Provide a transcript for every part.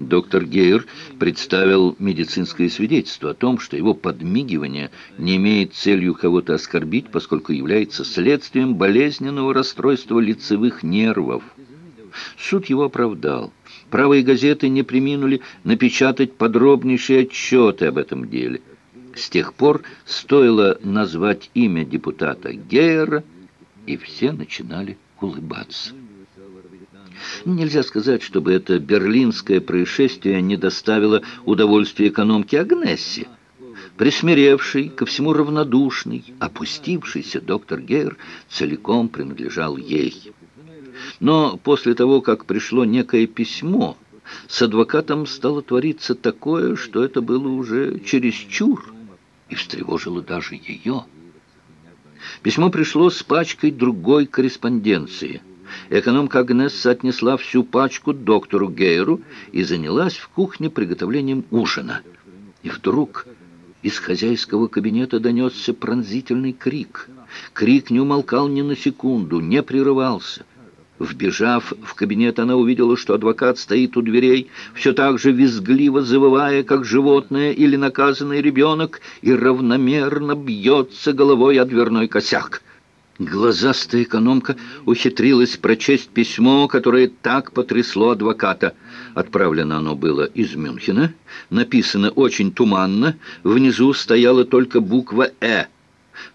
Доктор Гейр представил медицинское свидетельство о том, что его подмигивание не имеет целью кого-то оскорбить, поскольку является следствием болезненного расстройства лицевых нервов. Суд его оправдал. Правые газеты не приминули напечатать подробнейшие отчеты об этом деле. С тех пор стоило назвать имя депутата Гейера, и все начинали улыбаться. Нельзя сказать, чтобы это берлинское происшествие не доставило удовольствия экономке Агнессе. Присмиревший, ко всему равнодушный, опустившийся доктор Гейр целиком принадлежал ей. Но после того, как пришло некое письмо, с адвокатом стало твориться такое, что это было уже чересчур, и встревожило даже ее. Письмо пришло с пачкой другой корреспонденции – Экономка Агнесса отнесла всю пачку доктору Гейру и занялась в кухне приготовлением ужина. И вдруг из хозяйского кабинета донесся пронзительный крик. Крик не умолкал ни на секунду, не прерывался. Вбежав в кабинет, она увидела, что адвокат стоит у дверей, все так же визгливо завывая, как животное или наказанный ребенок, и равномерно бьется головой о дверной косяк. Глазастая экономка ухитрилась прочесть письмо, которое так потрясло адвоката. Отправлено оно было из Мюнхена, написано очень туманно, внизу стояла только буква «Э».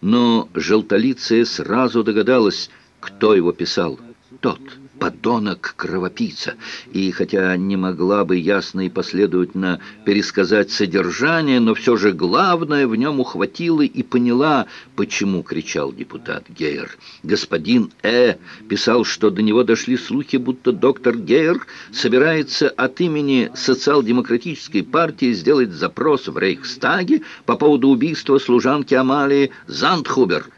Но желтолицая сразу догадалась, кто его писал. Тот подонок-кровопийца, и хотя не могла бы ясно и последовательно пересказать содержание, но все же главное в нем ухватила и поняла, почему кричал депутат Гейер. Господин Э. писал, что до него дошли слухи, будто доктор Гейер собирается от имени социал-демократической партии сделать запрос в Рейхстаге по поводу убийства служанки Амалии Зандхубер,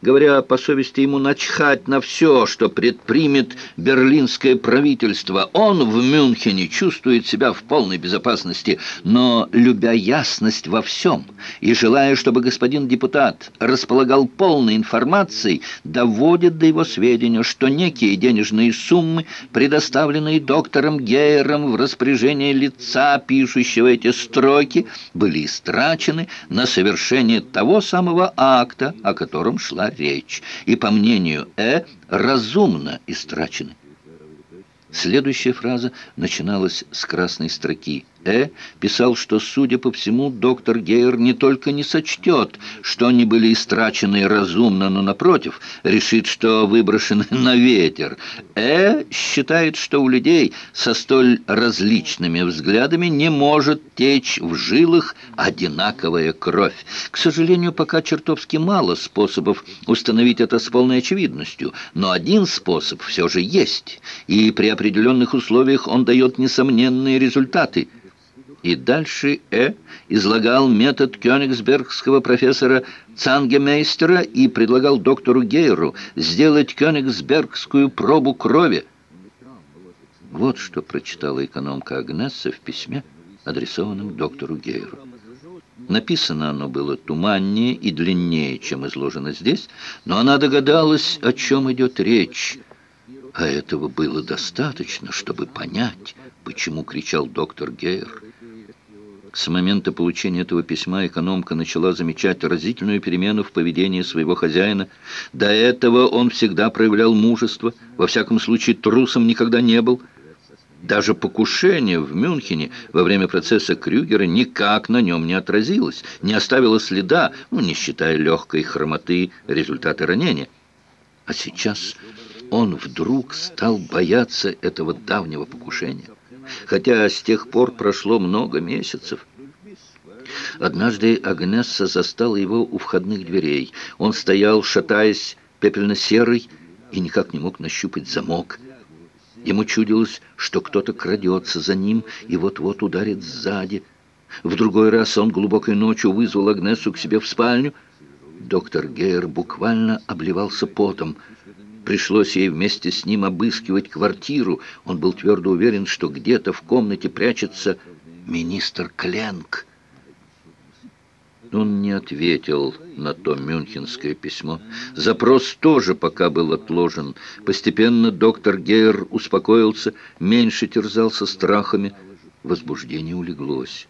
Говоря по совести, ему начхать на все, что предпримет берлинское правительство. Он в Мюнхене чувствует себя в полной безопасности, но, любя ясность во всем и желая, чтобы господин депутат располагал полной информацией, доводит до его сведения, что некие денежные суммы, предоставленные доктором Гейером в распоряжение лица, пишущего эти строки, были истрачены на совершение того самого акта, о котором шла шла речь, и, по мнению Э, разумно истрачены. Следующая фраза начиналась с красной строки – Э. писал, что, судя по всему, доктор Гейер не только не сочтет, что они были истрачены разумно, но, напротив, решит, что выброшены на ветер. Э. считает, что у людей со столь различными взглядами не может течь в жилах одинаковая кровь. К сожалению, пока чертовски мало способов установить это с полной очевидностью, но один способ все же есть, и при определенных условиях он дает несомненные результаты – и дальше Э излагал метод кёнигсбергского профессора Цангемейстера и предлагал доктору Гейру сделать кёнигсбергскую пробу крови. Вот что прочитала экономка Агнесса в письме, адресованном доктору Гейру. Написано оно было туманнее и длиннее, чем изложено здесь, но она догадалась, о чем идет речь. А этого было достаточно, чтобы понять, почему кричал доктор Гейр. С момента получения этого письма экономка начала замечать разительную перемену в поведении своего хозяина. До этого он всегда проявлял мужество, во всяком случае трусом никогда не был. Даже покушение в Мюнхене во время процесса Крюгера никак на нем не отразилось, не оставило следа, ну, не считая легкой хромоты результата ранения. А сейчас он вдруг стал бояться этого давнего покушения хотя с тех пор прошло много месяцев. Однажды Агнесса застала его у входных дверей. Он стоял, шатаясь, пепельно-серый, и никак не мог нащупать замок. Ему чудилось, что кто-то крадется за ним и вот-вот ударит сзади. В другой раз он глубокой ночью вызвал Агнесу к себе в спальню. Доктор Гейер буквально обливался потом – Пришлось ей вместе с ним обыскивать квартиру. Он был твердо уверен, что где-то в комнате прячется министр Кленк. Он не ответил на то мюнхенское письмо. Запрос тоже пока был отложен. Постепенно доктор Гейер успокоился, меньше терзался страхами. Возбуждение улеглось.